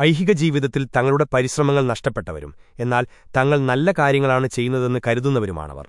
ഐഹിക ജീവിതത്തിൽ തങ്ങളുടെ പരിശ്രമങ്ങൾ നഷ്ടപ്പെട്ടവരും എന്നാൽ തങ്ങൾ നല്ല കാര്യങ്ങളാണ് ചെയ്യുന്നതെന്ന് കരുതുന്നവരുമാണവർ.